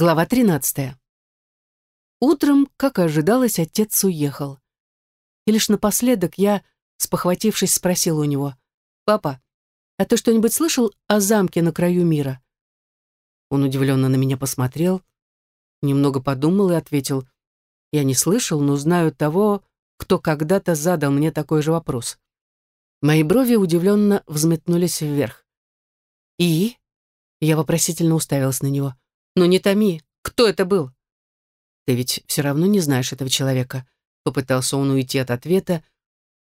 Глава 13. Утром, как и ожидалось, отец уехал. И лишь напоследок я, спохватившись, спросила у него, «Папа, а ты что-нибудь слышал о замке на краю мира?» Он удивленно на меня посмотрел, немного подумал и ответил, «Я не слышал, но знаю того, кто когда-то задал мне такой же вопрос». Мои брови удивленно взметнулись вверх. «И?» Я вопросительно уставилась на него. «Ну не томи, кто это был?» «Ты ведь все равно не знаешь этого человека», — попытался он уйти от ответа,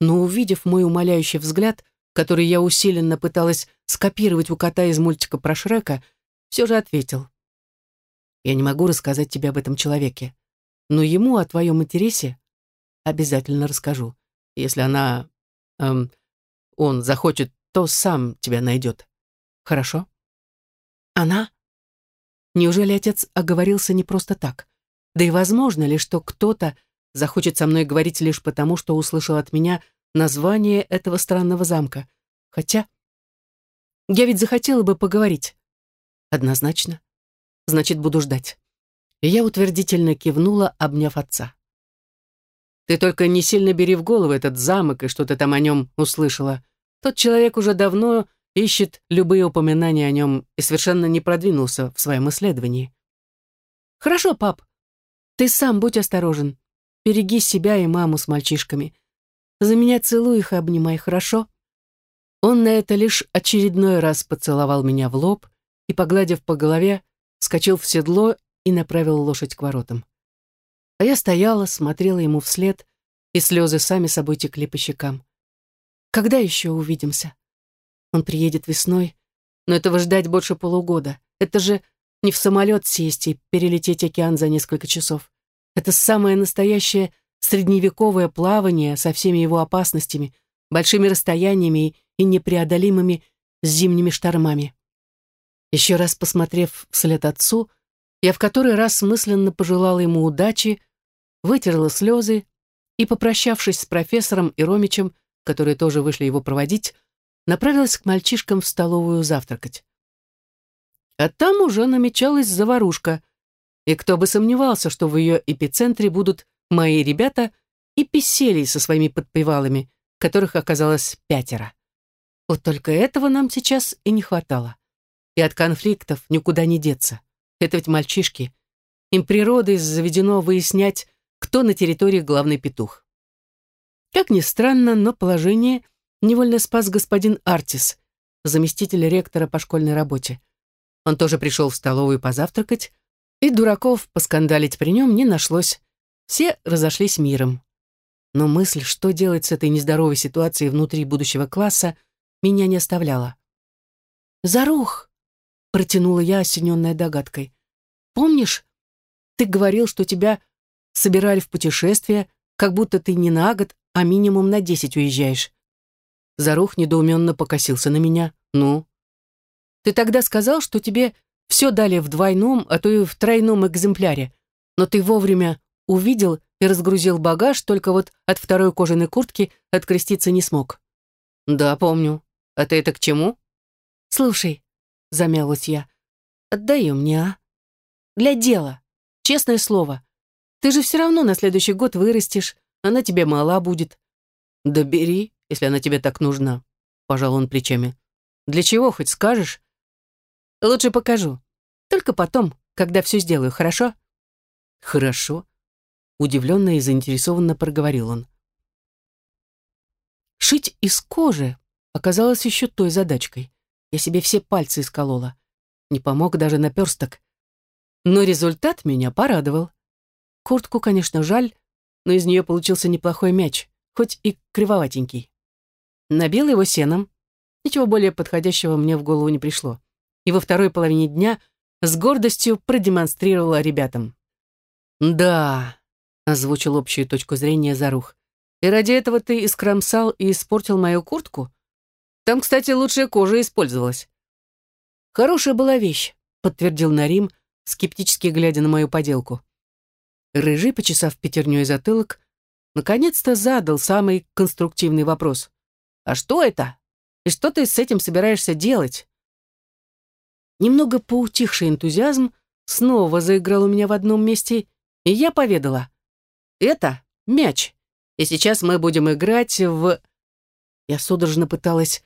но, увидев мой умоляющий взгляд, который я усиленно пыталась скопировать у кота из мультика про Шрека, все же ответил. «Я не могу рассказать тебе об этом человеке, но ему о твоем интересе обязательно расскажу. Если она... Эм, он захочет, то сам тебя найдет. Хорошо?» «Она?» Неужели отец оговорился не просто так? Да и возможно ли, что кто-то захочет со мной говорить лишь потому, что услышал от меня название этого странного замка? Хотя... Я ведь захотела бы поговорить. Однозначно. Значит, буду ждать. И я утвердительно кивнула, обняв отца. Ты только не сильно бери в голову этот замок и что ты там о нем услышала. Тот человек уже давно ищет любые упоминания о нем и совершенно не продвинулся в своем исследовании. «Хорошо, пап. Ты сам будь осторожен. Береги себя и маму с мальчишками. За меня целуй их и обнимай, хорошо?» Он на это лишь очередной раз поцеловал меня в лоб и, погладив по голове, вскочил в седло и направил лошадь к воротам. А я стояла, смотрела ему вслед, и слезы сами собой текли по щекам. «Когда еще увидимся?» Он приедет весной, но этого ждать больше полугода. Это же не в самолет сесть и перелететь океан за несколько часов. Это самое настоящее средневековое плавание со всеми его опасностями, большими расстояниями и непреодолимыми зимними штормами. Еще раз посмотрев вслед отцу, я в который раз мысленно пожелала ему удачи, вытерла слезы и, попрощавшись с профессором и Ромичем, которые тоже вышли его проводить, направилась к мальчишкам в столовую завтракать. А там уже намечалась заварушка, и кто бы сомневался, что в ее эпицентре будут мои ребята и писели со своими подпевалами, которых оказалось пятеро. Вот только этого нам сейчас и не хватало. И от конфликтов никуда не деться. Это ведь мальчишки. Им природой заведено выяснять, кто на территории главный петух. Как ни странно, но положение невольно спас господин Артис, заместитель ректора по школьной работе. Он тоже пришел в столовую позавтракать, и дураков поскандалить при нем не нашлось. Все разошлись миром. Но мысль, что делать с этой нездоровой ситуацией внутри будущего класса, меня не оставляла. «Зарух!» — протянула я, осененная догадкой. «Помнишь, ты говорил, что тебя собирали в путешествие, как будто ты не на год, а минимум на десять уезжаешь. Зарух недоуменно покосился на меня. «Ну?» «Ты тогда сказал, что тебе все дали в двойном, а то и в тройном экземпляре, но ты вовремя увидел и разгрузил багаж, только вот от второй кожаной куртки откреститься не смог». «Да, помню. А ты это к чему?» «Слушай», — замялась я, — «отдай ее мне, а? Для дела. Честное слово. Ты же все равно на следующий год вырастешь, она тебе мала будет». «Да бери», если она тебе так нужна», — пожал он плечами. «Для чего, хоть скажешь?» «Лучше покажу. Только потом, когда все сделаю, хорошо?» «Хорошо», — удивленно и заинтересованно проговорил он. Шить из кожи оказалось еще той задачкой. Я себе все пальцы исколола. Не помог даже наперсток. Но результат меня порадовал. Куртку, конечно, жаль, но из нее получился неплохой мяч, хоть и кривоватенький. Набил его сеном. Ничего более подходящего мне в голову не пришло. И во второй половине дня с гордостью продемонстрировала ребятам. «Да», — озвучил общую точку зрения Зарух. «И ради этого ты искромсал и испортил мою куртку? Там, кстати, лучшая кожа использовалась». «Хорошая была вещь», — подтвердил Нарим, скептически глядя на мою поделку. Рыжий, почесав пятерней затылок, наконец-то задал самый конструктивный вопрос. А что это? И что ты с этим собираешься делать? Немного поутихший энтузиазм снова заиграл у меня в одном месте, и я поведала. «Это мяч, и сейчас мы будем играть в...» Я судорожно пыталась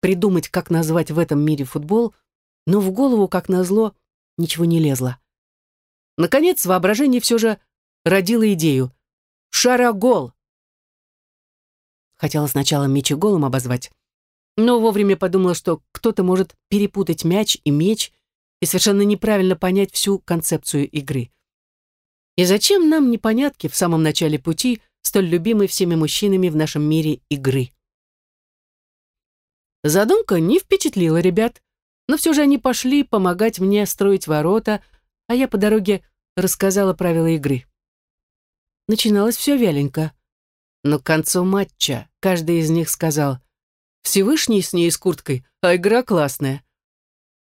придумать, как назвать в этом мире футбол, но в голову, как назло, ничего не лезло. Наконец, воображение все же родило идею. «Шарогол!» Хотела сначала мечеголом обозвать, но вовремя подумала, что кто-то может перепутать мяч и меч и совершенно неправильно понять всю концепцию игры. И зачем нам непонятки в самом начале пути, столь любимой всеми мужчинами в нашем мире игры? Задумка не впечатлила ребят, но все же они пошли помогать мне строить ворота, а я по дороге рассказала правила игры. Начиналось все вяленько. Но к концу матча каждый из них сказал «Всевышний с ней с курткой, а игра классная».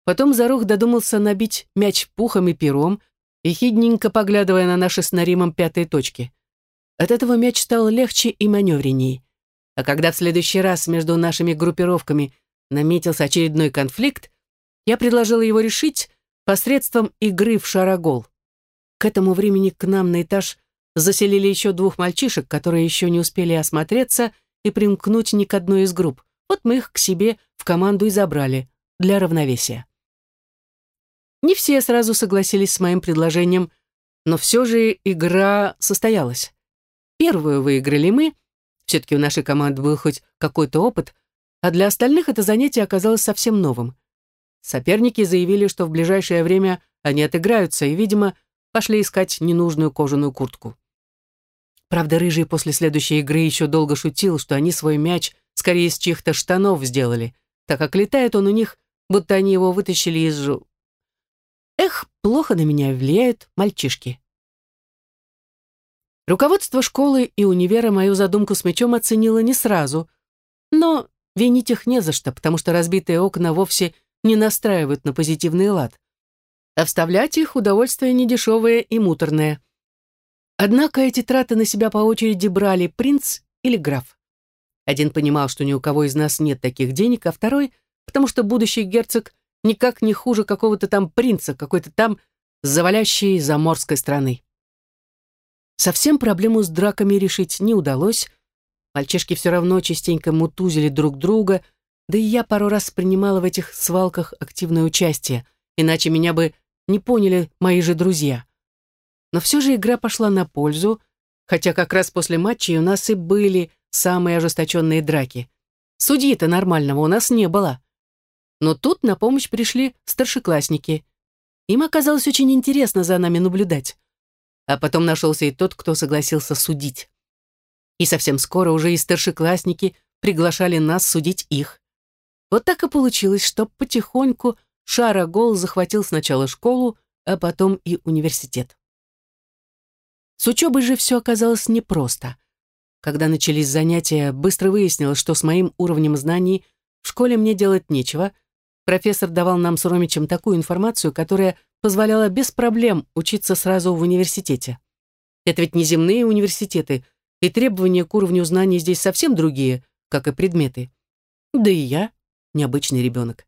Потом Зарух додумался набить мяч пухом и пером, и хидненько поглядывая на наши с Наримом пятые точки. От этого мяч стал легче и маневренней. А когда в следующий раз между нашими группировками наметился очередной конфликт, я предложила его решить посредством игры в шарогол. К этому времени к нам на этаж заселили еще двух мальчишек, которые еще не успели осмотреться и примкнуть ни к одной из групп. Вот мы их к себе в команду и забрали для равновесия. Не все сразу согласились с моим предложением, но все же игра состоялась. Первую выиграли мы, все-таки у нашей команды был хоть какой-то опыт, а для остальных это занятие оказалось совсем новым. Соперники заявили, что в ближайшее время они отыграются и, видимо, пошли искать ненужную кожаную куртку. Правда, Рыжий после следующей игры еще долго шутил, что они свой мяч скорее из чьих-то штанов сделали, так как летает он у них, будто они его вытащили из... жу. Эх, плохо на меня влияют мальчишки. Руководство школы и универа мою задумку с мячом оценило не сразу, но винить их не за что, потому что разбитые окна вовсе не настраивают на позитивный лад. А вставлять их удовольствие недешевое и муторное. Однако эти траты на себя по очереди брали принц или граф. Один понимал, что ни у кого из нас нет таких денег, а второй, потому что будущий герцог никак не хуже какого-то там принца, какой-то там завалящей заморской страны. Совсем проблему с драками решить не удалось. Мальчишки все равно частенько мутузили друг друга, да и я пару раз принимала в этих свалках активное участие, иначе меня бы не поняли мои же друзья. Но все же игра пошла на пользу, хотя как раз после матчей у нас и были самые ожесточенные драки. Судьи-то нормального у нас не было. Но тут на помощь пришли старшеклассники. Им оказалось очень интересно за нами наблюдать. А потом нашелся и тот, кто согласился судить. И совсем скоро уже и старшеклассники приглашали нас судить их. Вот так и получилось, что потихоньку Шара-Гол захватил сначала школу, а потом и университет. С учебой же все оказалось непросто. Когда начались занятия, быстро выяснилось, что с моим уровнем знаний в школе мне делать нечего — Профессор давал нам с Ромичем такую информацию, которая позволяла без проблем учиться сразу в университете. Это ведь не земные университеты, и требования к уровню знаний здесь совсем другие, как и предметы. Да и я необычный ребенок.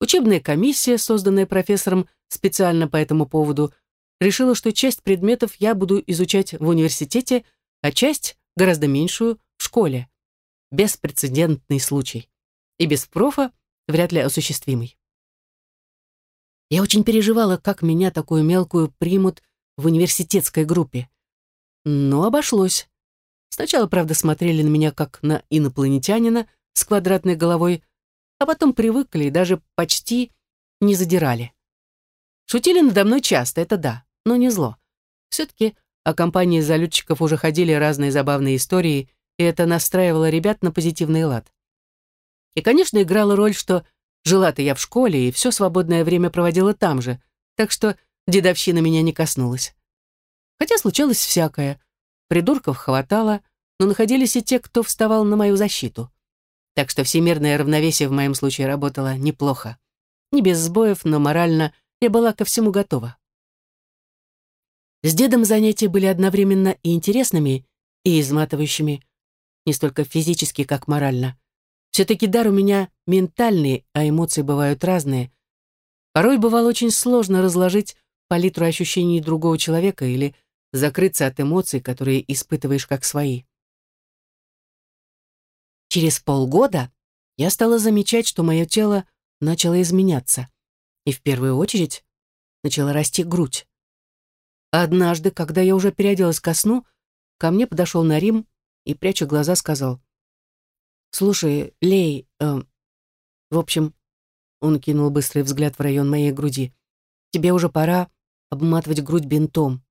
Учебная комиссия, созданная профессором специально по этому поводу, решила, что часть предметов я буду изучать в университете, а часть, гораздо меньшую, в школе. Беспрецедентный случай. И без профа вряд ли осуществимый. Я очень переживала, как меня, такую мелкую, примут в университетской группе. Но обошлось. Сначала, правда, смотрели на меня как на инопланетянина с квадратной головой, а потом привыкли и даже почти не задирали. Шутили надо мной часто, это да, но не зло. Все-таки о компании залетчиков уже ходили разные забавные истории, и это настраивало ребят на позитивный лад. И, конечно, играла роль, что жила-то я в школе и все свободное время проводила там же, так что дедовщина меня не коснулась. Хотя случалось всякое. Придурков хватало, но находились и те, кто вставал на мою защиту. Так что всемирное равновесие в моем случае работало неплохо. Не без сбоев, но морально я была ко всему готова. С дедом занятия были одновременно и интересными, и изматывающими, не столько физически, как морально. Все-таки дар у меня ментальный, а эмоции бывают разные. Порой бывало очень сложно разложить палитру ощущений другого человека или закрыться от эмоций, которые испытываешь как свои. Через полгода я стала замечать, что мое тело начало изменяться. И в первую очередь начала расти грудь. Однажды, когда я уже переоделась ко сну, ко мне подошел Нарим и, пряча глаза, сказал, «Слушай, Лей, э, в общем, он кинул быстрый взгляд в район моей груди. «Тебе уже пора обматывать грудь бинтом».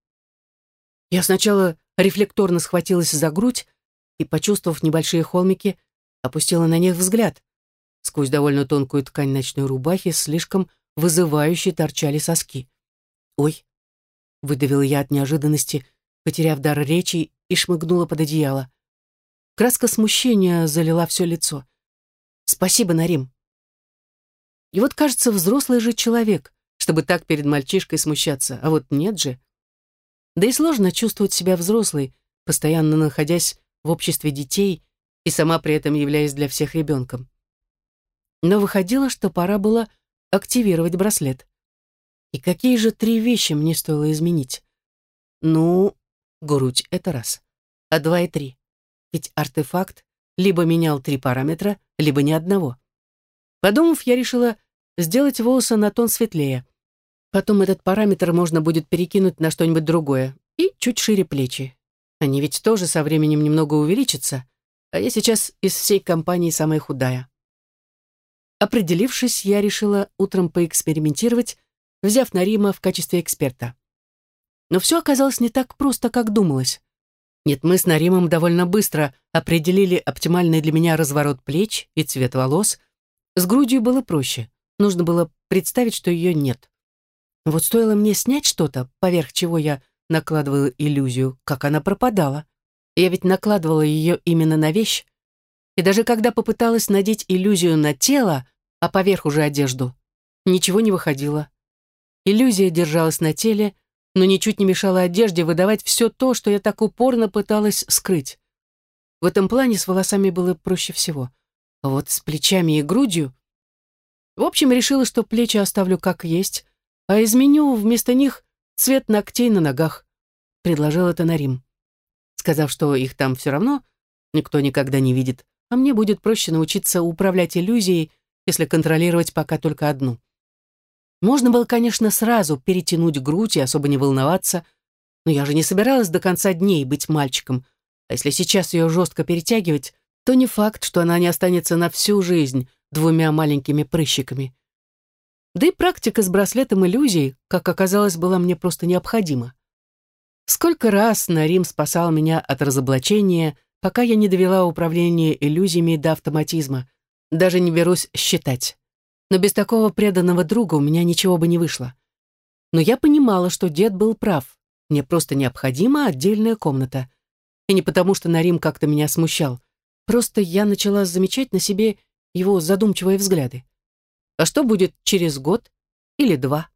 Я сначала рефлекторно схватилась за грудь и, почувствовав небольшие холмики, опустила на них взгляд. Сквозь довольно тонкую ткань ночной рубахи слишком вызывающе торчали соски. «Ой!» — выдавила я от неожиданности, потеряв дар речи и шмыгнула под одеяло. Краска смущения залила все лицо. «Спасибо, Нарим!» И вот, кажется, взрослый же человек, чтобы так перед мальчишкой смущаться, а вот нет же. Да и сложно чувствовать себя взрослой, постоянно находясь в обществе детей и сама при этом являясь для всех ребенком. Но выходило, что пора было активировать браслет. И какие же три вещи мне стоило изменить? Ну, грудь — это раз. А два и три. Ведь артефакт либо менял три параметра, либо ни одного. Подумав, я решила сделать волосы на тон светлее. Потом этот параметр можно будет перекинуть на что-нибудь другое. И чуть шире плечи. Они ведь тоже со временем немного увеличатся, а я сейчас из всей компании самая худая. Определившись, я решила утром поэкспериментировать, взяв Нарима в качестве эксперта. Но все оказалось не так просто, как думалось. Нет, мы с Наримом довольно быстро определили оптимальный для меня разворот плеч и цвет волос, с грудью было проще. Нужно было представить, что ее нет. Вот стоило мне снять что-то, поверх чего я накладывала иллюзию, как она пропадала. Я ведь накладывала ее именно на вещь. И даже когда попыталась надеть иллюзию на тело, а поверх уже одежду, ничего не выходило. Иллюзия держалась на теле, но ничуть не мешала одежде выдавать все то, что я так упорно пыталась скрыть. В этом плане с волосами было проще всего. А вот с плечами и грудью... В общем, решила, что плечи оставлю как есть, а изменю вместо них цвет ногтей на ногах. Предложил это Нарим. Сказав, что их там все равно никто никогда не видит, а мне будет проще научиться управлять иллюзией, если контролировать пока только одну. Можно было, конечно, сразу перетянуть грудь и особо не волноваться, но я же не собиралась до конца дней быть мальчиком, а если сейчас ее жестко перетягивать, то не факт, что она не останется на всю жизнь двумя маленькими прыщиками. Да и практика с браслетом иллюзий, как оказалось, была мне просто необходима. Сколько раз Нарим спасал меня от разоблачения, пока я не довела управление иллюзиями до автоматизма. Даже не берусь считать. Но без такого преданного друга у меня ничего бы не вышло. Но я понимала, что дед был прав. Мне просто необходима отдельная комната. И не потому, что Нарим как-то меня смущал. Просто я начала замечать на себе его задумчивые взгляды. А что будет через год или два?